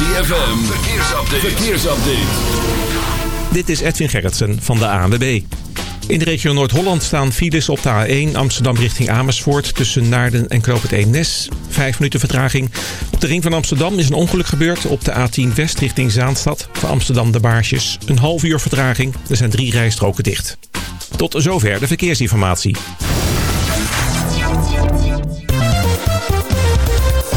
ZFM, verkeersupdate. verkeersupdate. Dit is Edwin Gerritsen van de ANWB. In de regio Noord-Holland staan files op de A1 Amsterdam richting Amersfoort... tussen Naarden en Knoop het Eemnes. Vijf minuten vertraging. Op de ring van Amsterdam is een ongeluk gebeurd... op de A10 West richting Zaanstad. Voor Amsterdam de Baarsjes. Een half uur vertraging. Er zijn drie rijstroken dicht. Tot zover de verkeersinformatie.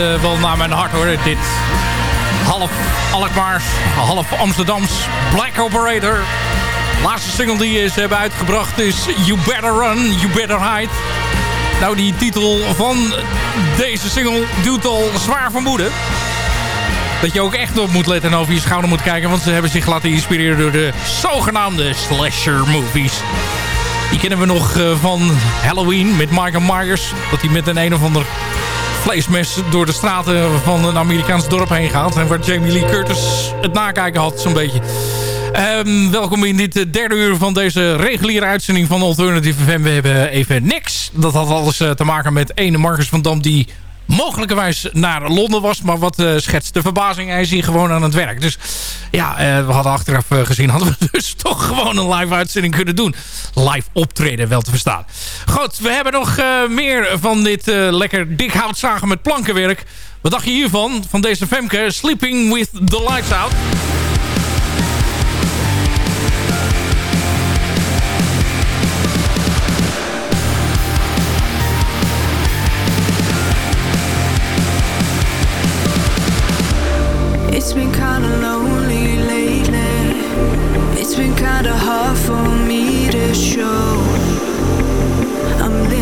Uh, wel naar mijn hart hoor. Dit half Alkmaars, half Amsterdams Black Operator. Laatste single die ze hebben uitgebracht is You Better Run, You Better Hide. Nou, die titel van deze single doet al zwaar vermoeden. Dat je ook echt op moet letten en over je schouder moet kijken. Want ze hebben zich laten inspireren door de zogenaamde slasher movies. Die kennen we nog van Halloween met Michael Myers. Dat hij met een een of ander vleesmes door de straten van een Amerikaans dorp heen gaat. En waar Jamie Lee Curtis het nakijken had zo'n beetje. Um, welkom in dit derde uur van deze reguliere uitzending van Alternative FM. We hebben even niks. Dat had alles te maken met ene Marcus van Dam die mogelijkerwijs naar Londen was. Maar wat uh, schetst de verbazing? Hij is hier gewoon aan het werk. Dus ja, uh, we hadden achteraf uh, gezien... hadden we dus toch gewoon een live uitzending kunnen doen. Live optreden, wel te verstaan. Goed, we hebben nog meer van dit lekker dik houtzagen met plankenwerk. Wat dacht je hiervan? Van deze Femke, Sleeping with the Lights Out.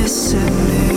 said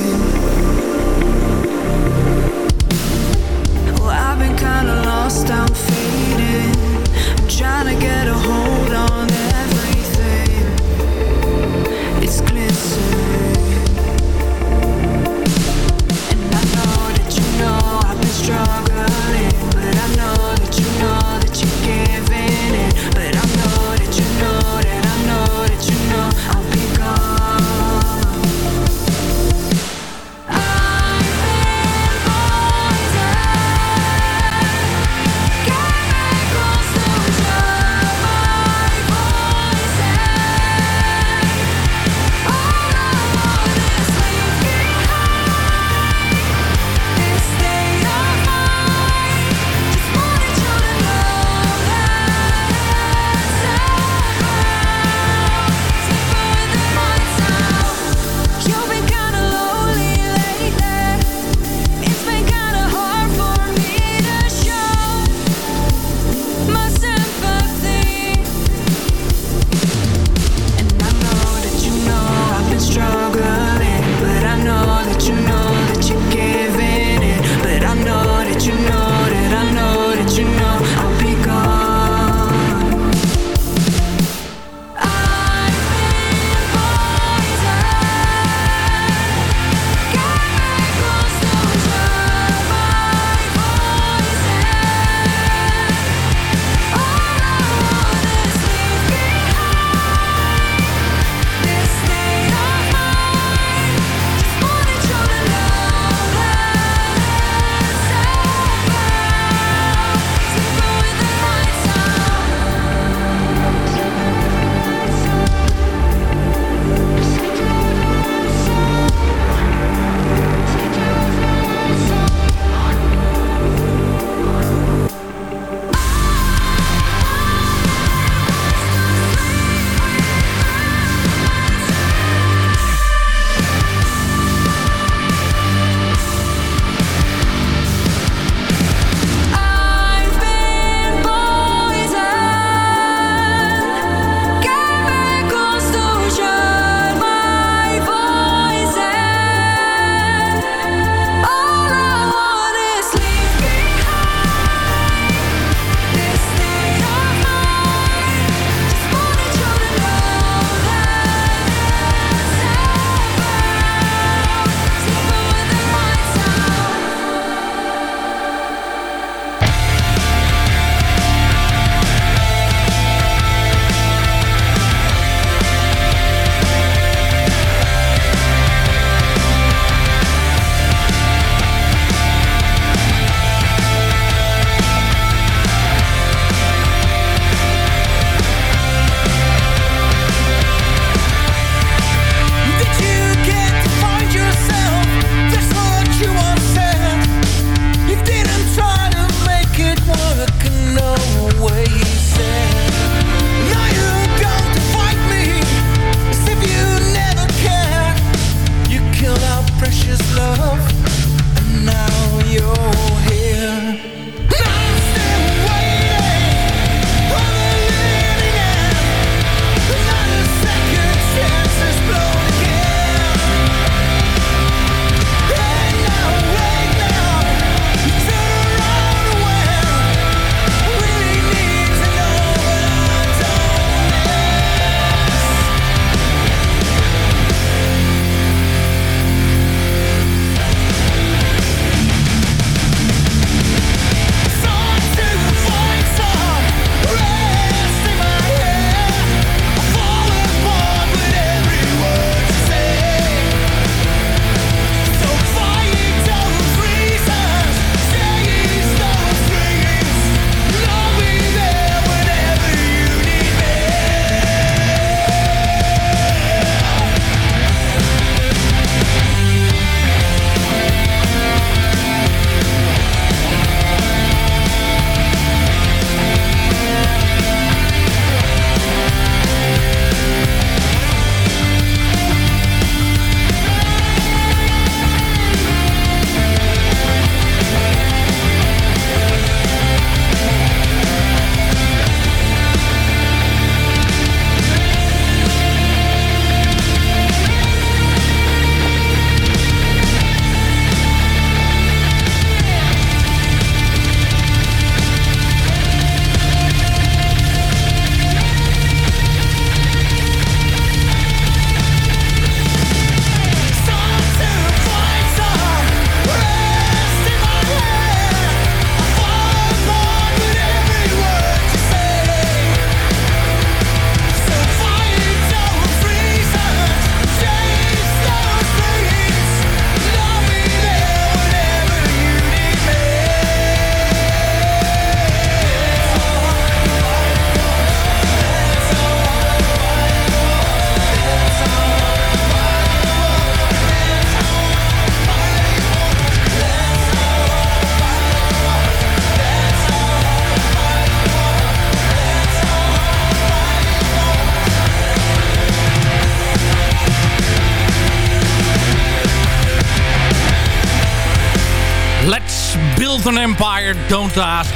Don't Ask.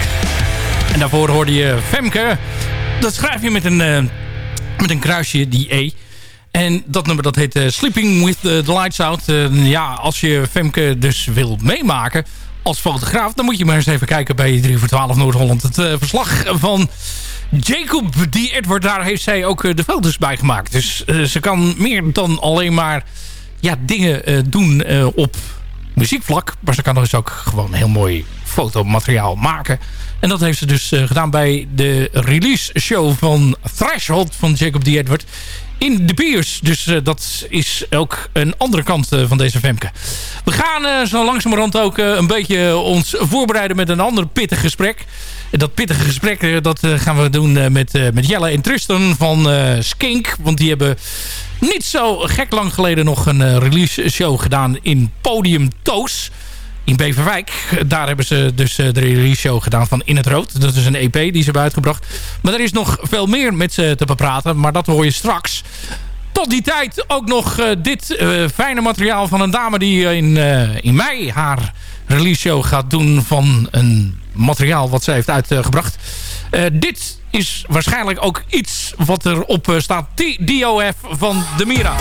En daarvoor hoorde je Femke. Dat schrijf je met een, uh, met een kruisje, die E. En dat nummer dat heet uh, Sleeping with the Lights Out. Uh, ja, als je Femke dus wil meemaken als fotograaf... dan moet je maar eens even kijken bij 3 voor 12 Noord-Holland. Het verslag van Jacob D. Edward. Daar heeft zij ook de foto's bij gemaakt. Dus ze kan meer dan alleen maar ja, dingen doen op muziekvlak. Maar ze kan dus ook gewoon heel mooi fotomateriaal maken. En dat heeft ze dus uh, gedaan bij de release show van Threshold van Jacob D. Edward in de Piers. Dus uh, dat is ook een andere kant uh, van deze Femke. We gaan zo langzamerhand ook een beetje ons voorbereiden met een ander pittig gesprek. En dat pittige gesprek dat gaan we doen met, met Jelle en Tristan van Skink. Want die hebben niet zo gek lang geleden nog een release show gedaan in Podium Toos in Beverwijk. Daar hebben ze dus eh, de release show gedaan van In het Rood. Dat is een EP die ze hebben uitgebracht. Maar er is nog veel meer met ze te bepraten. Maar dat hoor je straks. Tot die tijd ook nog uh, dit uh, fijne materiaal van een dame die in, in mei haar release show gaat doen van een materiaal wat ze heeft uitgebracht. dit is waarschijnlijk ook iets wat erop staat. DOF van de Mira.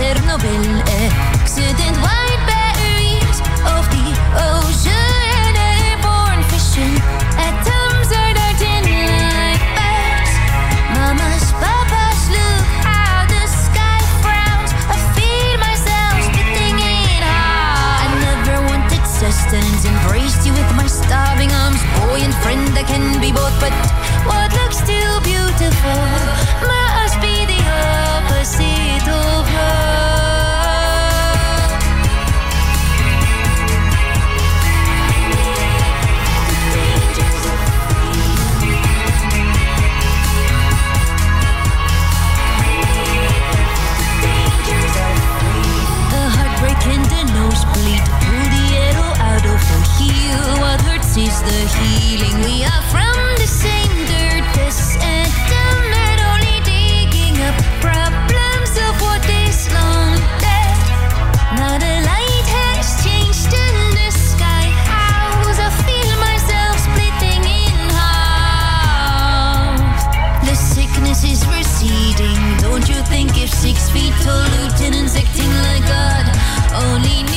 Chernobyl è think if six feet tall lieutenants acting like God. Only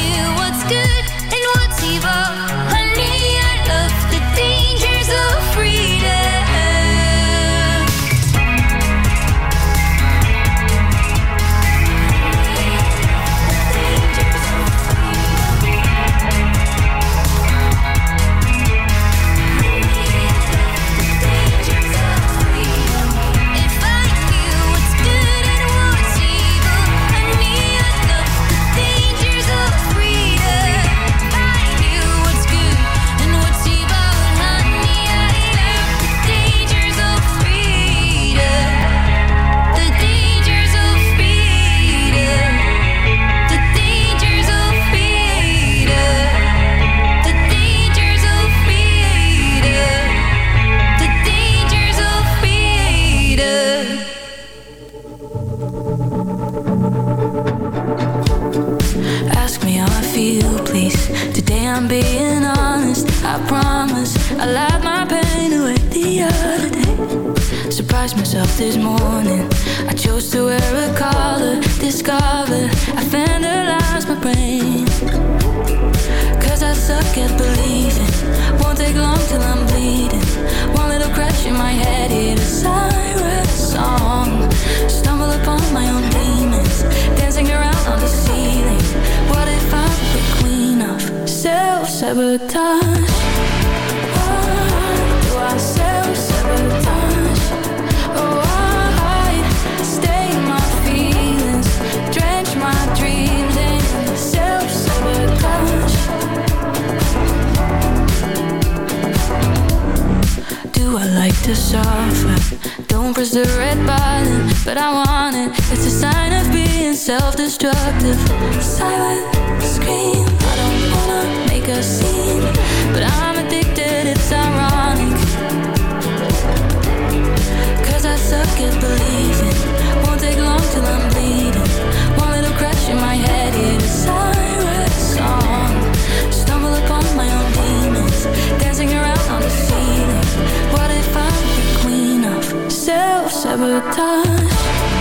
red button, but I want it. It's a sign of being self-destructive. Silent scream. I don't wanna make a scene, but I'm addicted. It's ironic. Cause I suck at believing. Won't take long till I'm bleeding. One little crash in my head, yeah, a siren song. Stumble upon my own demons, dancing around sabotage.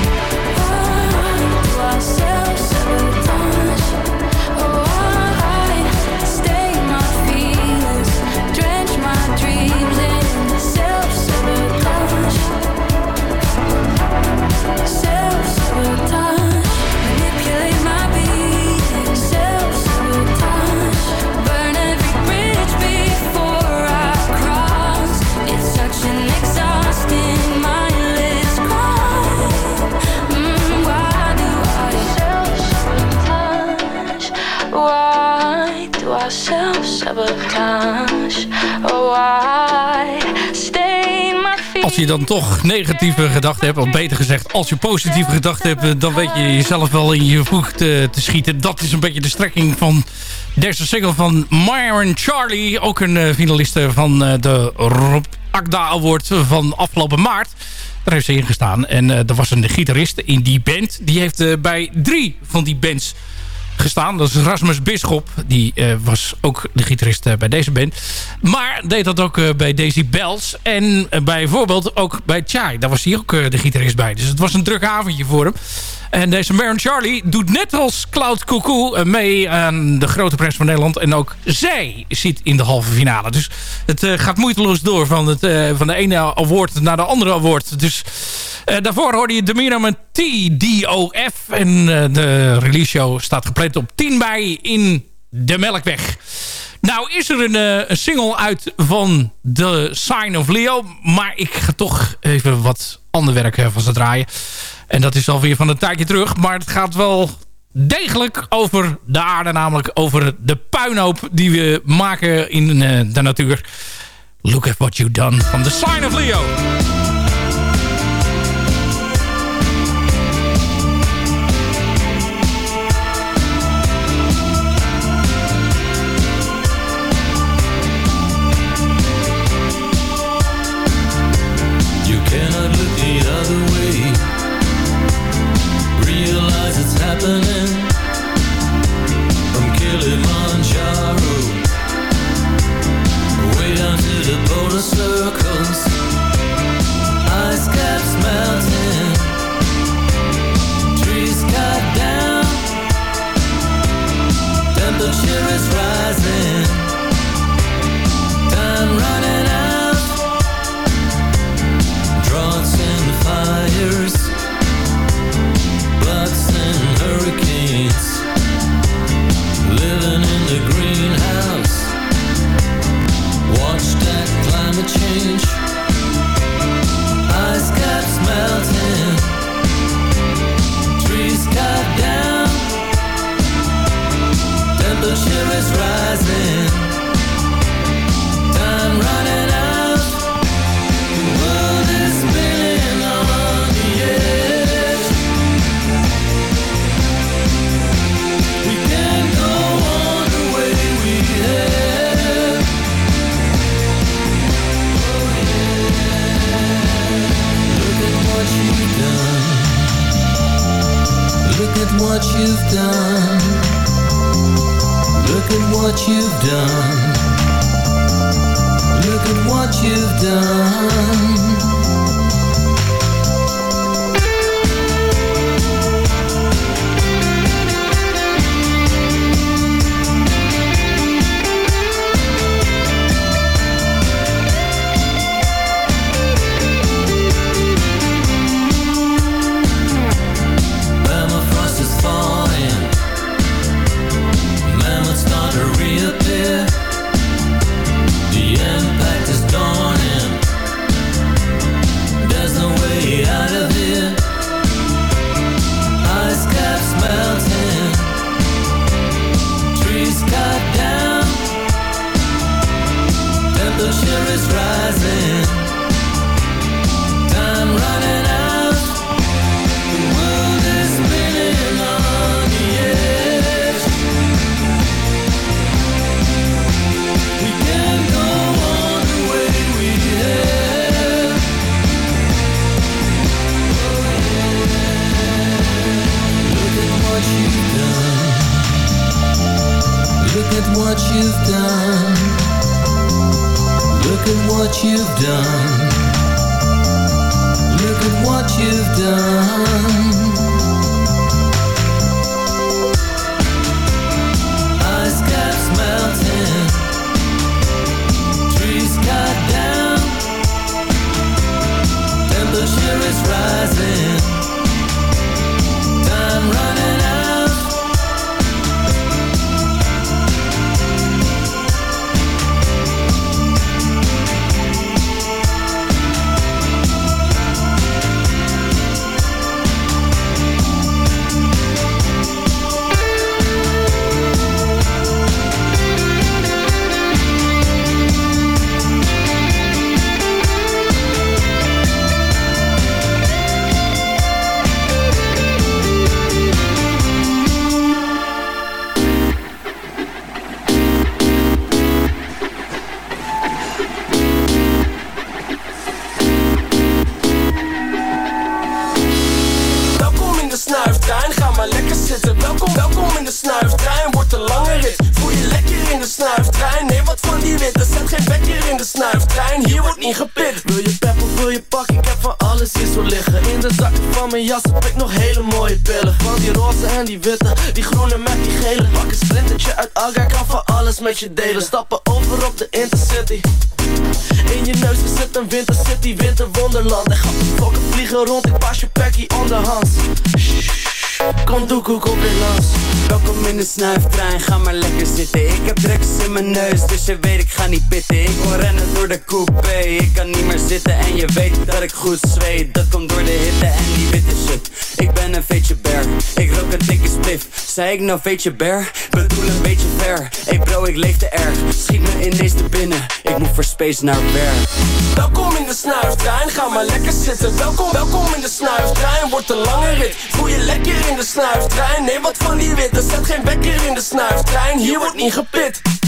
Je dan toch negatieve gedachten hebt, of beter gezegd, als je positieve gedachten hebt, eh, dan weet je jezelf wel in je voet te, te schieten. Dat is een beetje de strekking van deze single van Myron Charlie. Ook een eh, finaliste van eh, de Rob Akda Award van afgelopen maart. Daar heeft ze in gestaan. En er was een gitarist in die band. Die heeft bij drie van die bands gestaan. Dat is Rasmus Bisschop. Die eh, was ook de gitarist eh, bij deze band. Maar deed dat ook eh, bij Daisy Bells. En bijvoorbeeld ook bij Chai. Daar was hij ook de gitarist bij. Dus het was een druk avondje voor hem. En deze Baron Charlie doet net als Cloud Cuckoo eh, mee aan de grote prijs van Nederland. En ook zij zit in de halve finale. Dus het eh, gaat moeiteloos door van, het, eh, van de ene award naar de andere award. Dus daarvoor hoorde je Demira met TDOF. En de release show staat gepland op 10 mei in de Melkweg. Nou is er een, een single uit van The Sign of Leo. Maar ik ga toch even wat ander werk van ze draaien. En dat is alweer van een tijdje terug. Maar het gaat wel degelijk over de aarde. Namelijk over de puinhoop die we maken in eh, de natuur. Look at what you've done van The Sign of Leo. Goed zweet, dat komt door de hitte en die witte shit. Ik ben een veetje bear, ik rook een dikke spliff. Zei ik nou veetje bear? Bedoel een beetje ver. Hey bro, ik leef te erg, schiet me ineens te binnen. Ik moet voor space naar werk. Welkom in de snuiftrein, ga maar lekker zitten. Welkom, welkom in de snuiftrein, wordt een lange rit. Voel je lekker in de snuiftrein, nee wat van die witte Zet geen wekker in de snuiftrein, hier wordt niet gepit. in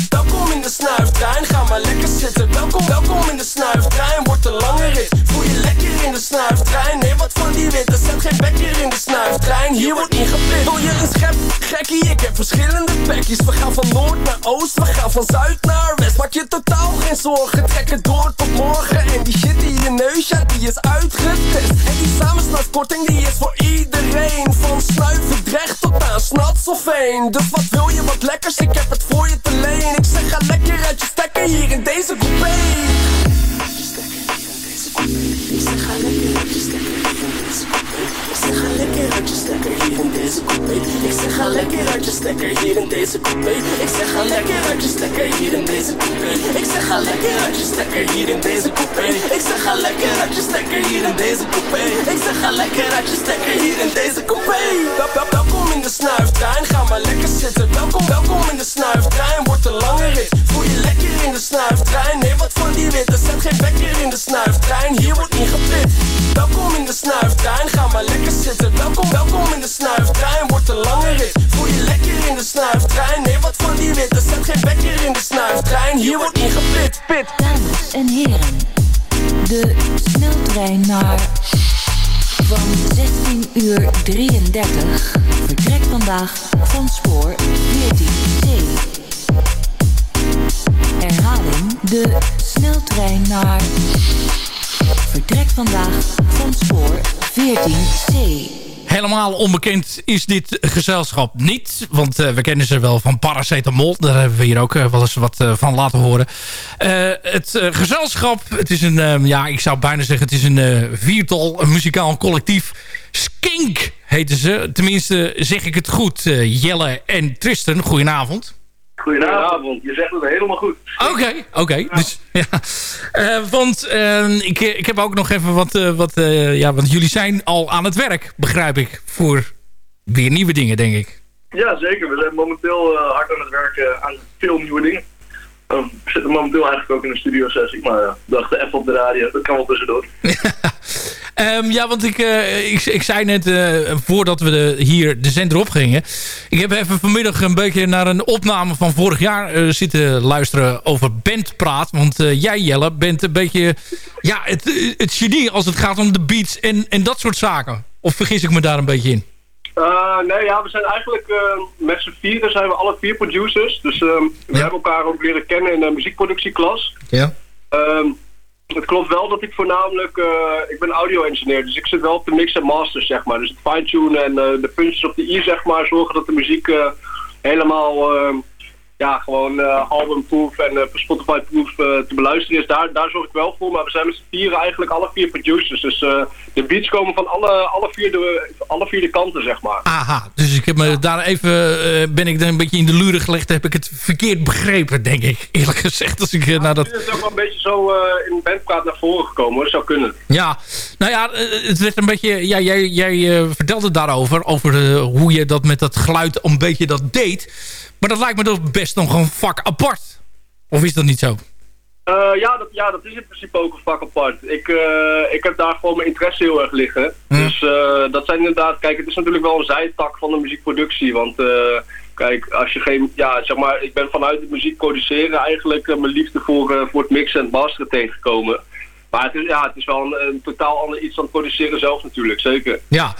de snuiftrein, ga maar lekker zitten Welkom, welkom in de snuiftrein, wordt een lange rit Voel je lekker in de snuiftrein, nee wat van die witte Zet geen wekker in de snuiftrein, hier wordt niet gepit Wil je een schep, gekkie, ik heb verschillende pekjes We gaan van noord naar oost, we gaan van zuid naar west. Maak je totaal geen zorgen, trek het door tot morgen. En die shit in je neus, ja die is uitgetest. En die samensnuifkorting die is voor iedereen Van snuivendrecht tot aan Snatselveen Dus wat wil je, wat lekkers, ik heb het voor je te leen. Ik zeg ga lekker uit je stekken hier in deze coupé lekker Ik zeg ga lekker uit je stekker hier in deze coupé Ik zeg ga lekker uit je stekker hier in deze coupé Ik zeg ga lekker uit je stekker hier in deze coupé Ik zeg ga lekker uit je stekker hier in deze coupé Ik zeg ga lekker uit je stekker hier in deze coupé Ik zeg lekker uit je stekker hier in deze coupé Wel- wel- Welkom in de snuiftrein, ga maar lekker zitten. Welkom, welkom in de snuiftrein, wordt een lange rit. Voel je lekker in de snuiftrein, nee wat van die witte Zet geen wekker in de snuiftrein, hier wordt niet gepit Welkom in de snuiftrein, ga maar lekker zitten. Welkom, welkom in de snuiftrein, wordt een lange rit. Voel je lekker in de snuiftrein, nee wat van die witte? Zet geen wekker in de snuiftrein, hier wordt niet gepit Pit. Dames en heren, de sneltrein naar van 16 uur 33 vertrekt vandaag van spoor 14C. Herhaling, de sneltrein naar vertrekt vandaag van spoor 14C. Helemaal onbekend is dit gezelschap niet. Want eh, we kennen ze wel van Paracetamol. Daar hebben we hier ook eh, wel eens wat eh, van laten horen. Het gezelschap, het is een, eh, ja, ik zou bijna zeggen, het is een viertal, muzikaal collectief. Skink heten ze. Tenminste, zeg ik het goed. Jelle en Tristan, goedenavond. Goedenavond, je zegt het helemaal goed. Oké, oké. Dus, ja. Eh, want eh, ik, ik heb ook nog even wat... eh, wat eh, ja, want jullie zijn al aan het werk, begrijp ik. Voor weer nieuwe dingen, denk ik. Ja, zeker. We zijn momenteel eh, hard aan het werken aan veel nieuwe dingen. Eh, we zitten momenteel eigenlijk ook in een studio sessie, maar uh, dachten even op de radio, dat kan wel tussendoor. Ehm, ja, want ik, eh, ik, ik zei net eh, voordat we de, hier de zender op gingen. Ik heb even vanmiddag een beetje naar een opname van vorig jaar eh, zitten luisteren over bandpraat. Want eh, jij Jelle bent een beetje ja, het, het genie als het gaat om de beats en, en dat soort zaken. Of vergis ik me daar een beetje in? Eh, nee, ja, we zijn eigenlijk eh, met z'n vieren zijn we alle vier producers. Dus ehm, we hebben elkaar ook leren kennen in de muziekproductieklas. Ja. Ehm, het klopt wel dat ik voornamelijk, eh, ik ben audio-engineer, dus ik zit wel op de mix en masters, zeg maar. Dus het fine-tunen en de puntjes op de i, zeg maar, zorgen dat de muziek helemaal, ehm, ja, gewoon eh, album-proof en eh, Spotify-proof eh, te beluisteren is. Daar, daar zorg ik wel voor, maar we zijn met z'n vieren eigenlijk alle vier producers. Dus de beats komen van alle, alle, vier de, alle vier de kanten, zeg maar. Aha, dus ik heb me daar even, ben ik dan een beetje in de luren gelegd. Heb ik het verkeerd begrepen, denk ik. Eerlijk gezegd, als ik naar dat... Het is ook wel een beetje zo in bandpraat naar voren gekomen, hoor. Dat zou kunnen. Ja, nou ja, het werd een beetje... Ja, jij jij vertelde daarover, over hoe je dat met dat geluid een beetje dat deed. Maar dat lijkt me toch best nog een vak apart. Of is dat niet zo? Eh, ja, dat, ja, dat is in principe ook een vak apart. Ik, eh, ik heb daar gewoon mijn interesse heel erg liggen. Dus eh, dat zijn inderdaad, kijk, het is natuurlijk wel een zijtak van de muziekproductie. Want kijk, als je geen, ja, zeg maar, ik ben vanuit het muziek produceren eigenlijk mijn liefde voor, voor het mixen en het masteren tegengekomen. Maar het is, ja, het is wel een, een totaal ander iets dan produceren zelf natuurlijk, zeker. Ja,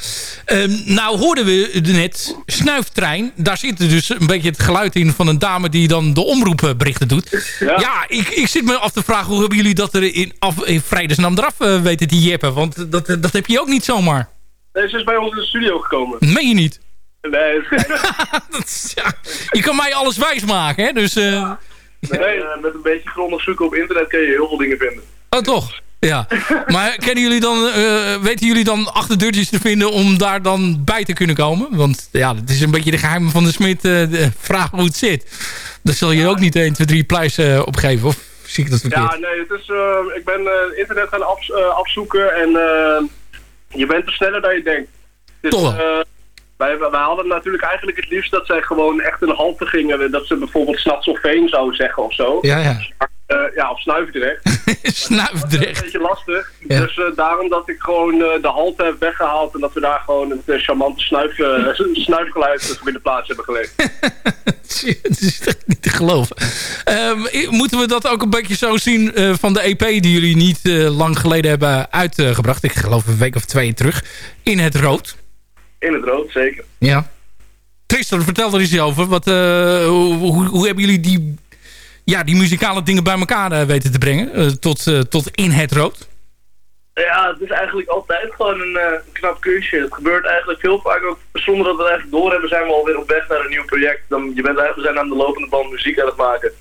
Ehm, nou hoorden we net Snuiftrein. Daar zit er dus een beetje het geluid in van een dame die dan de omroepberichten doet. Ja, ik, ik zit me af te vragen hoe hebben jullie dat er in, af, in vredesnaam eraf eh, weten te jeppen? Want dat, dat heb je ook niet zomaar. Nee, ze is bij ons in de studio gekomen. Meen je niet? Nee, Je kan mij alles wijs maken, hè? Dus, eh, nee eh, met een beetje grondig zoeken op internet kun je heel veel dingen vinden. Oh, toch? Ja. Maar kennen jullie dan, eh, weten jullie dan achterdeurtjes te vinden om daar dan bij te kunnen komen? Want ja, het is een beetje de geheimen van de smid. eh, de vraag hoe het zit. Daar zul je ook niet 1, 2, 3 pluis eh, opgeven. Of zie ik dat verkeerd? Ja, nee, het is, eh, ik ben internet gaan eh, afzoeken en je bent er sneller dan je denkt. Dus, Toch wij, wij hadden natuurlijk eigenlijk het liefst dat zij gewoon echt de halte gingen. Dat ze bijvoorbeeld Snatselveen zouden zeggen of zo. Ja, ja. Eh, ja, of Snuivendrecht. Snuivendrecht. een beetje lastig. Ja. Dus eh, daarom dat ik gewoon eh, de halte heb weggehaald en dat we daar gewoon eh, charmante snuif, eh, snuifgeluid in de plaats hebben gelegd. Het is echt niet te geloven. Ehm, moeten we dat ook een beetje zo zien eh, van de EP die jullie niet eh, lang geleden hebben uitgebracht? Ik geloof een week of twee terug. In het rood. In het rood, zeker. Ja. Tristan, vertel er eens over. Wat, eh, hoe, hoe, hoe hebben jullie die, ja, die muzikale dingen bij elkaar eh, weten te brengen? eh, tot, eh, tot in het rood? Ja, het is eigenlijk altijd gewoon een eh, knap kunstje. Het gebeurt eigenlijk heel vaak ook, zonder dat we het eigenlijk doorhebben, zijn we alweer op weg naar een nieuw project. Dan, je bent eigenlijk, we zijn aan de lopende band muziek aan het maken.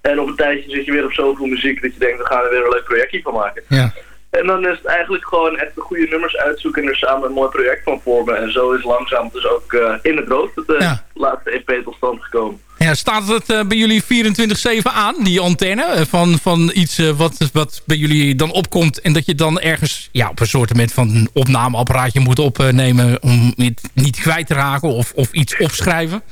En op een tijdje zit je weer op zoveel muziek dat je denkt, we gaan er weer een leuk projectje van maken. Ja. En dan is het eigenlijk gewoon echt de goede nummers uitzoeken en er samen een mooi project van vormen. En zo is langzaam dus ook eh, in het rood het eh, laatste EP tot stand gekomen. Ja, staat het eh, bij jullie 24-7 aan, die antenne? van, van iets wat, wat bij jullie dan opkomt... en dat je dan ergens ja, op een soort van een opnameapparaatje moet opnemen... om het niet kwijt te raken of, of iets opschrijven?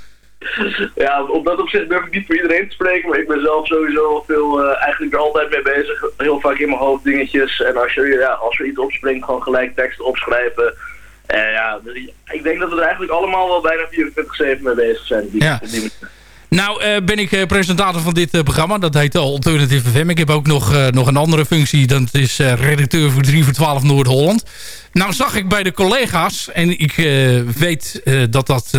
Ja, op dat opzicht durf ik niet voor iedereen te spreken, maar ik ben zelf sowieso veel, eh, eigenlijk er altijd mee bezig. Heel vaak in mijn hoofd dingetjes. En als, je, ja, als er iets opspringt, gewoon gelijk teksten opschrijven. En ja, dus ik denk dat we er eigenlijk allemaal wel bijna 24-7 mee bezig zijn. Die, Ja. die. Nou, eh, ben ik eh, presentator van dit eh, programma. Dat heet Alternative FM. Ik heb ook nog, nog een andere functie. Dat is redacteur voor 3 voor 12 Noord-Holland. Nou zag ik bij de collega's... en ik weet dat dat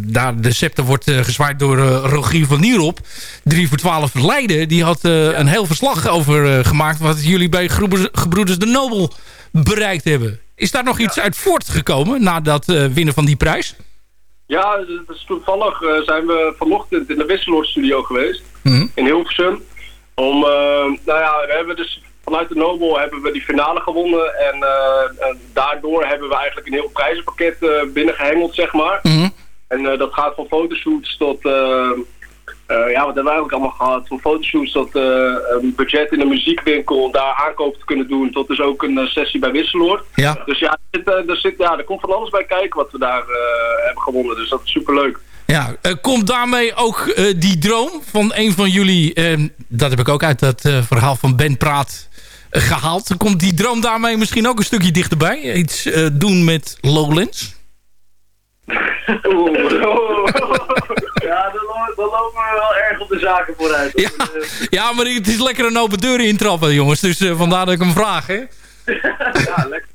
daar de scepter wordt gezwaaid door Rogier van Nierop. 3 voor 12 Leiden. Die had een heel verslag over gemaakt... wat jullie bij Gebroeders, Gebroeders de Nobel bereikt hebben. Is daar nog iets uit voortgekomen na dat winnen van die prijs? Ja, is toevallig eh, zijn we vanochtend in de Wisseloord studio geweest. in Hilversum. Om, eh, nou ja, we hebben dus vanuit de Nobel hebben we die finale gewonnen. En, eh, en daardoor hebben we eigenlijk een heel prijzenpakket eh binnengehengeld, zeg maar. En eh, dat gaat van fotoshoots tot... eh, ja, wat hebben we eigenlijk allemaal gehad? Van fotoshoots tot eh, een budget in een muziekwinkel om daar aankopen te kunnen doen. Tot dus ook een eh, sessie bij Wisseloord. Ja. Dus ja, er, zit, er, zit, ja, er komt van alles bij kijken wat we daar hebben gewonnen. Dus dat is superleuk. Ja, komt daarmee ook die droom van een van jullie... dat heb ik ook uit dat verhaal van Ben Praat eh, gehaald. Komt die droom daarmee misschien ook een stukje dichterbij? Iets doen met Lowlands? Oeh. ja, dan, lo- dan lopen we wel erg op de zaken vooruit. Ja, ja, maar het is lekker een open deur intrappen, jongens. Dus eh, vandaar dat ik hem vraag, hè? ja, lekker.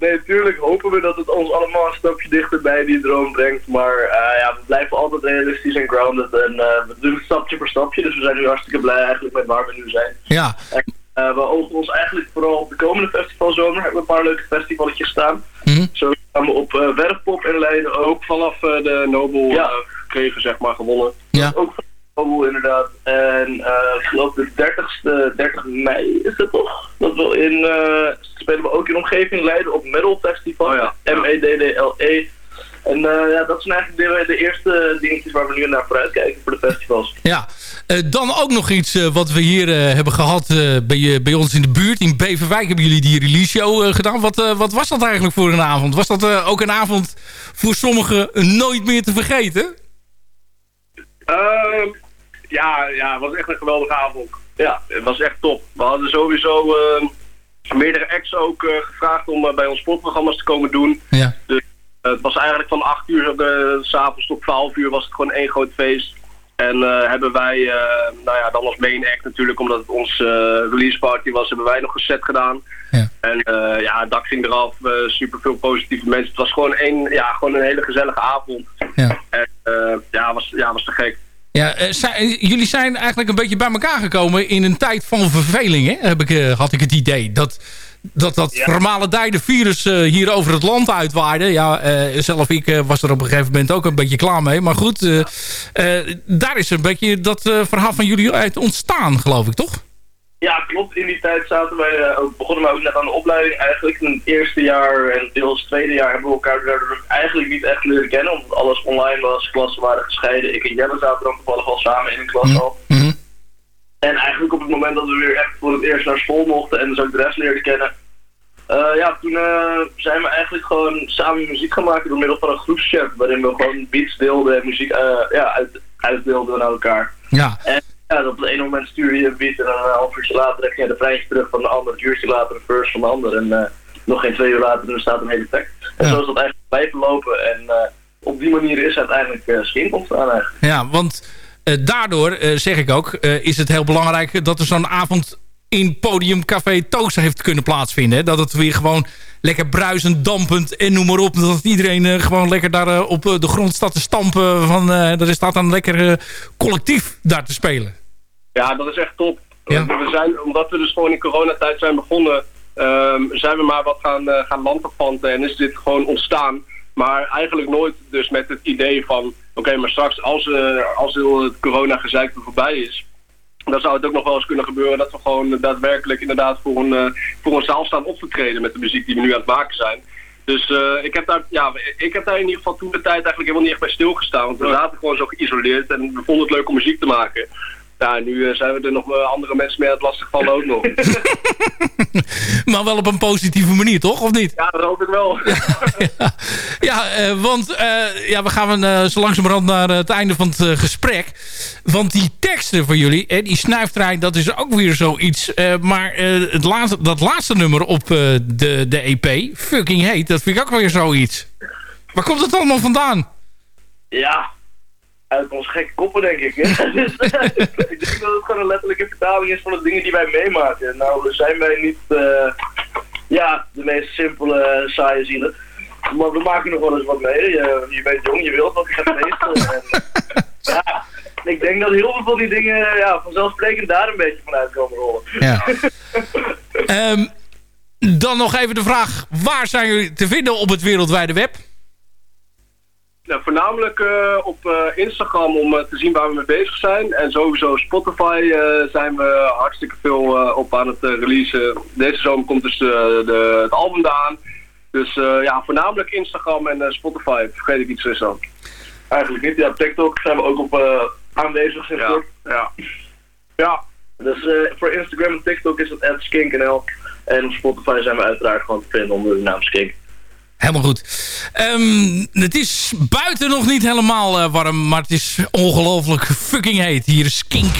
Nee, natuurlijk hopen we dat het ons allemaal een stapje dichter bij die droom brengt. Maar eh, ja, we blijven altijd realistisch en grounded. En eh, we doen het stapje voor stapje. Dus we zijn nu hartstikke blij eigenlijk met waar we nu zijn. Ja, En, we ogen ons eigenlijk vooral op de komende festivalzomer. Hebben we een paar leuke festivalletjes staan. Mhm. Zo gaan we op eh, Werfpop in Leiden ook vanaf eh, de Nobel Ja. eh, gekregen, zeg maar, gewonnen. Ja. Ook van Nobel inderdaad. En eh, ik geloof de 30ste, 30 mei is het toch? Dat we in, eh, spelen we ook in omgeving Leiden op Metal Festival. Oh ja. M-E-D-D-L-E. En eh, ja, dat zijn eigenlijk de, de eerste dingetjes waar we nu naar vooruit kijken voor de festivals. ja. Eh, dan ook nog iets eh, wat we hier eh, hebben gehad eh, bij, bij ons in de buurt. In Beverwijk hebben jullie die release show gedaan. Wat, wat was dat eigenlijk voor een avond? Was dat ook een avond voor sommigen nooit meer te vergeten? Ehm, ja, ja, het was echt een geweldige avond. Ja, het was echt top. We hadden sowieso ehm, meerdere acts ook gevraagd om bij ons sportprogramma's te komen doen. Ja. Dus het was eigenlijk van 8 uur uh, s'avonds tot 12 uur was het gewoon één groot feest. En eh, hebben wij, eh, nou ja, dan als main act natuurlijk, omdat het onze eh, release party was, hebben wij nog een set gedaan. Ja. En ja, dak ging eraf, super veel positieve mensen. Het was gewoon, een, ja, gewoon een hele gezellige avond. Ja. En ja, was, ja, was te gek. Ja, zijn- jullie zijn eigenlijk een beetje bij elkaar gekomen in een tijd van verveling, hè? Heb ik, had ik het idee. Dat dat, dat Ja. vermalendijde virus eh, hier over het land uitwaaide. Ja, eh, zelf ik eh, was er op een gegeven moment ook een beetje klaar mee. Maar goed, daar is een beetje dat verhaal van jullie uit ontstaan, geloof ik, toch? Ja, klopt. In die tijd zaten wij, ook, begonnen we ook net aan de opleiding. Eigenlijk in het eerste jaar en deels het tweede jaar hebben we elkaar daardoor eigenlijk niet echt leren kennen. Omdat alles online was, klassen waren gescheiden. Ik en Jelle zaten dan toevallig al samen in een klas al. En eigenlijk op het moment dat we weer echt voor het eerst naar school mochten en dus ook de rest leerden kennen. eh, ja, toen eh, zijn we eigenlijk gewoon samen muziek gaan maken door middel van een groepschat. Waarin we gewoon beats deelden en muziek eh, ja, uit, uitdeelden naar elkaar. Ja, En ja, op het ene moment stuurde je een beat en dan een half uurtje later heb je de prijs terug van de ander. Een uurtje later een verse van de ander. En nog geen twee uur later er staat een hele tekst. En Ja. zo is dat eigenlijk blijven lopen. En op die manier is uiteindelijk uh, Skink ontstaan eigenlijk. ja want daardoor, eh, zeg ik ook, eh, is het heel belangrijk dat er zo'n avond in Podium Café Toos heeft kunnen plaatsvinden. Dat het weer gewoon lekker bruisend, dampend en noem maar op. Dat iedereen eh, gewoon lekker daar eh, op eh, de grond staat te stampen. Van, eh er staat een lekker eh, collectief daar te spelen. Ja, dat is echt top. Ja. We zijn, omdat we dus gewoon in coronatijd zijn begonnen, ehm, zijn we maar wat gaan, uh, gaan landverpanten en is dit gewoon ontstaan. Maar eigenlijk nooit dus met het idee van, oké, maar straks als, uh, als heel het corona-gezeik voorbij is, dan zou het ook nog wel eens kunnen gebeuren dat we gewoon daadwerkelijk inderdaad voor een, uh, voor een zaal staan op te treden met de muziek die we nu aan het maken zijn. Dus uh, ik, heb daar, ja, ik heb daar in ieder geval toen de tijd eigenlijk helemaal niet echt bij stilgestaan. Want we zaten gewoon zo geïsoleerd en we vonden het leuk om muziek te maken. Ja, nu uh, zijn we er nog uh, andere mensen mee aan het lastigvallen ook nog. maar wel op een positieve manier, toch? Of niet? Ja, dat hoop ik wel. ja, ja uh, want ja, we gaan zo langzamerhand naar het einde van het gesprek. Want die teksten van jullie, hè, die snuiftrein, dat is ook weer zoiets. maar het laatste, dat laatste nummer op de, de EP, Fucking Heet, dat vind ik ook weer zoiets. Waar komt het allemaal vandaan? Ja, uit onze gekke koppen, denk ik. dus, ik denk dat het gewoon een letterlijke vertaling is van de dingen die wij meemaken. Nou, zijn wij niet uh, ja, de meest simpele, saaie zielen. Maar we maken nog wel eens wat mee. Je, je bent jong, je wilt wat, je gaat ja, ik denk dat heel veel van die dingen ja, vanzelfsprekend daar een beetje vanuit komen rollen. Ja. um, dan nog even de vraag, waar zijn jullie te vinden op het wereldwijde web? Ja, voornamelijk uh, op uh, Instagram om uh, te zien waar we mee bezig zijn. En sowieso Spotify zijn we hartstikke veel op aan het releasen. Deze zomer komt dus de, de, het album aan. Dus ja, voornamelijk Instagram en Spotify. Vergeet ik iets dan. Eigenlijk niet. Ja, TikTok zijn we ook op aanwezig. Zeg ja, ja. ja, dus voor Instagram en TikTok is het @skinknl. En op Spotify zijn we uiteraard gewoon te vinden onder de naam Skink. Helemaal goed. Um, het is buiten nog niet helemaal uh, warm, maar het is ongelooflijk fucking heet. Hier is Kink.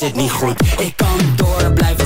Zit niet goed. Ik kan door blijven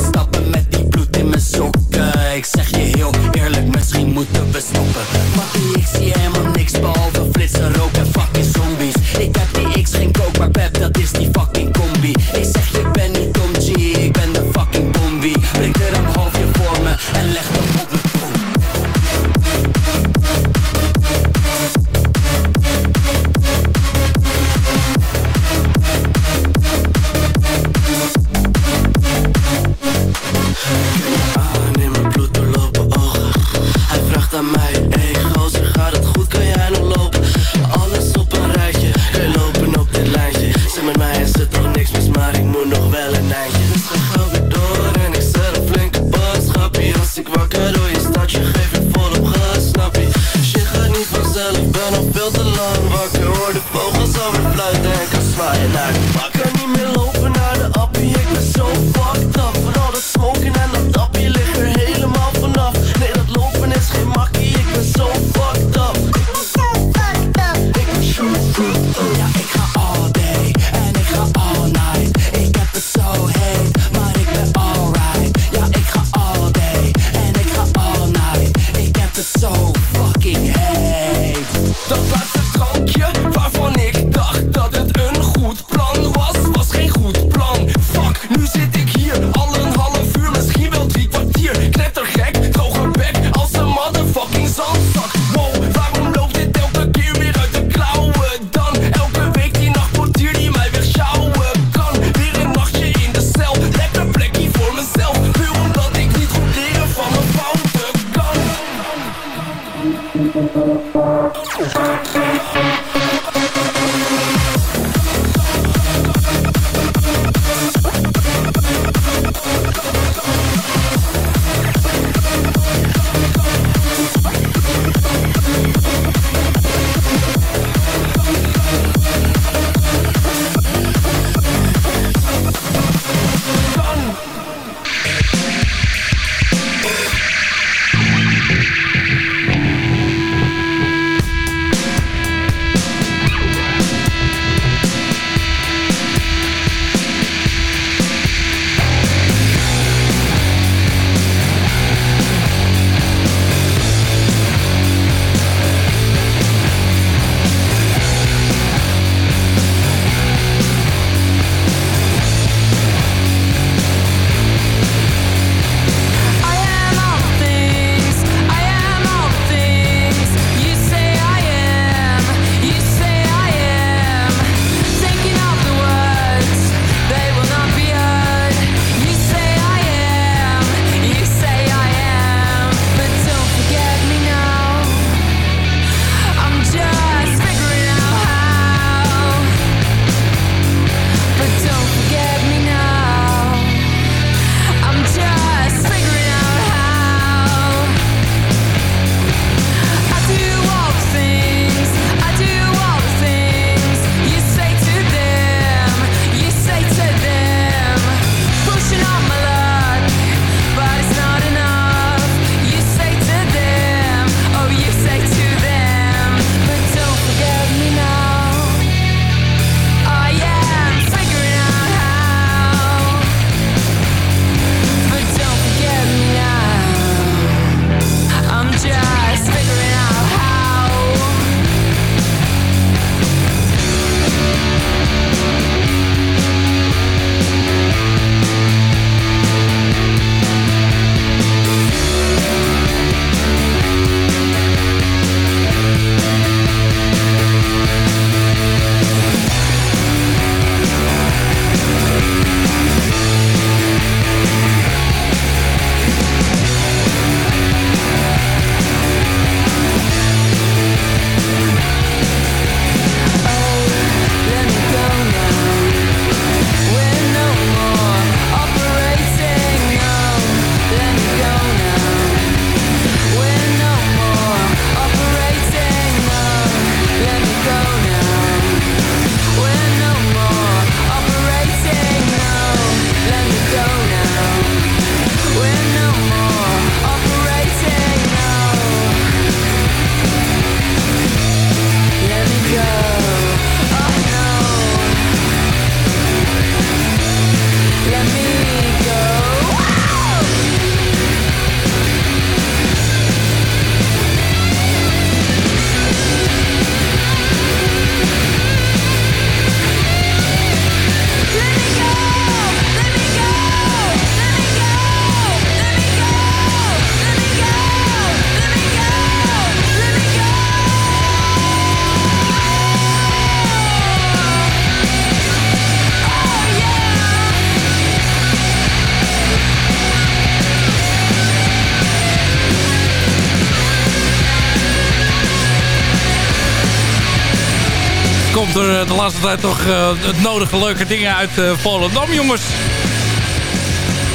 eh, de laatste tijd toch eh, het nodige leuke dingen uit uh, Volendam, jongens.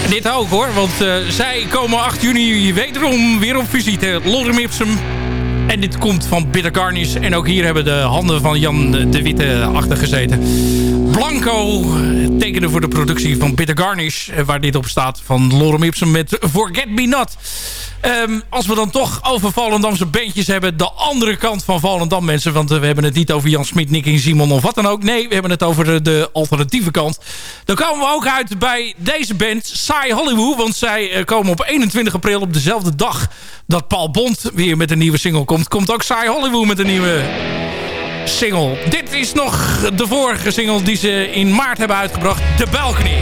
En dit ook hoor, want eh, zij komen 8 juni wederom weer op visite. Lorem Ipsum. En dit komt van Bitter Garnish. En ook hier hebben de handen van Jan de Witte achter gezeten. Blanco tekende voor de productie van Bitter Garnish. eh, Waar dit op staat van Lorem Ipsum met Forget Me Not. Ehm, als we dan toch over Volendamse bandjes hebben... de andere kant van Volendam mensen... want eh, we hebben het niet over Jan Smit, Nicky Simon of wat dan ook. Nee, we hebben het over de, alternatieve kant. Dan komen we ook uit bij deze band, Saai Hollywood... want zij eh, komen op 21 april op dezelfde dag... dat Paul Bond weer met een nieuwe single komt... komt ook Saai Hollywood met een nieuwe single. Dit is nog de vorige single die ze in maart hebben uitgebracht. The Balcony.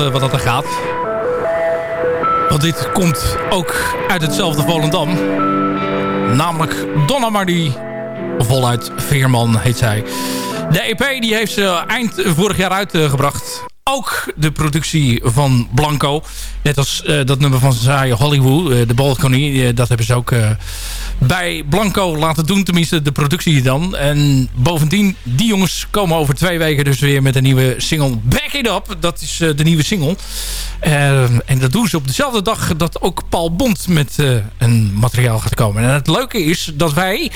Wat, eh, wat dat er gaat. Want dit komt ook uit hetzelfde Volendam. Namelijk Donna Mardi. Voluit Veerman heet zij. De EP die heeft ze eind vorig jaar uitgebracht. Ook de productie van Blanco. Net als eh, dat nummer van Zaya Hollywood, eh, de Balcony. dat hebben ze ook bij Blanco laten doen. Tenminste, de productie dan. En bovendien, die jongens komen over twee weken dus weer met een nieuwe single. Back It Up, dat is eh, de nieuwe single. Eh, en dat doen ze op dezelfde dag dat ook Paul Bond met eh, een materiaal gaat komen. En het leuke is dat wij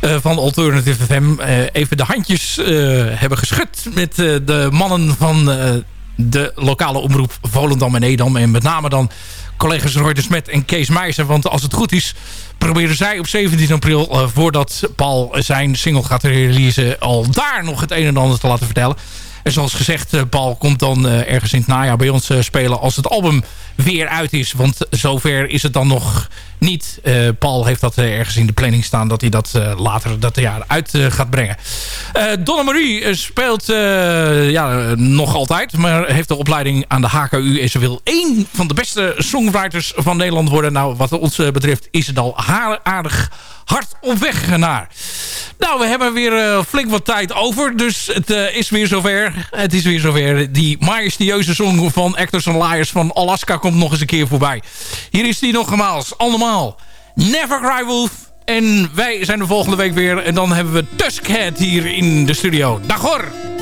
van Alternative FM even de handjes hebben geschud met de mannen van de lokale omroep Volendam en Edam. En met name dan collega's Roy de Smet en Kees Meijzer. Want als het goed is, proberen zij op 17 april... eh, voordat Paul zijn single gaat releasen... al daar nog het een en ander te laten vertellen. En zoals gezegd, eh, Paul komt dan eh, ergens in het najaar bij ons eh, spelen... als het album weer uit is. Want zover is het dan nog niet. Paul heeft dat ergens in de planning staan... dat hij dat later dat jaar uit gaat brengen. Donna Marie speelt ja, nog altijd... maar heeft de opleiding aan de HKU... en ze wil één van de beste songwriters van Nederland worden. Nou, wat ons betreft is het al aardig hard op weg naar. Nou, we hebben weer flink wat tijd over. Dus het is weer zover. Het is weer zover. Die majestueuze song van Actors and Liars van Alaska komt nog eens een keer voorbij. Hier is die nogmaals. Allemaal. Never Cry Wolf. En wij zijn de volgende week weer. En dan hebben we Tuskhead hier in de studio. Dag hoor!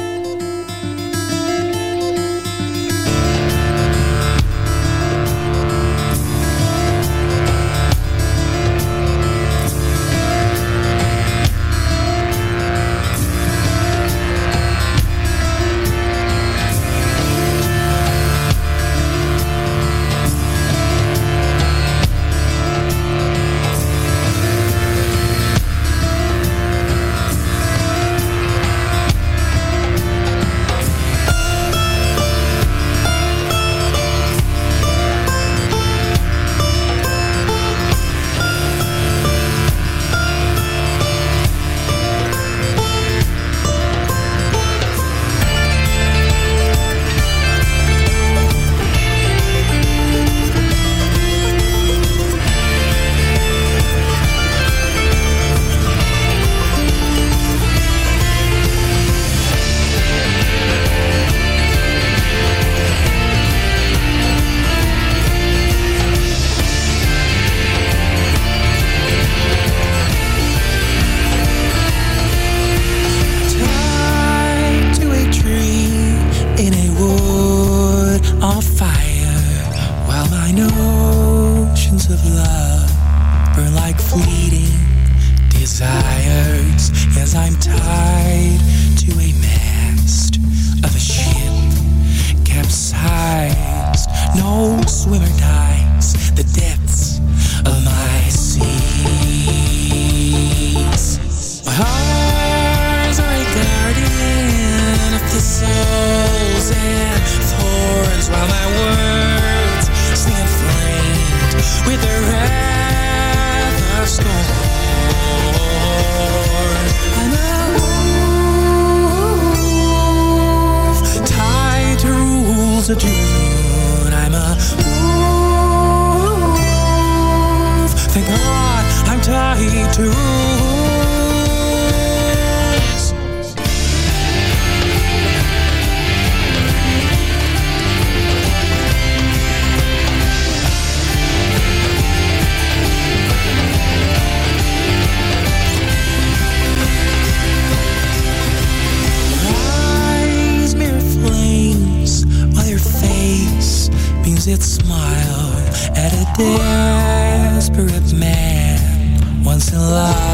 Desperate man once in love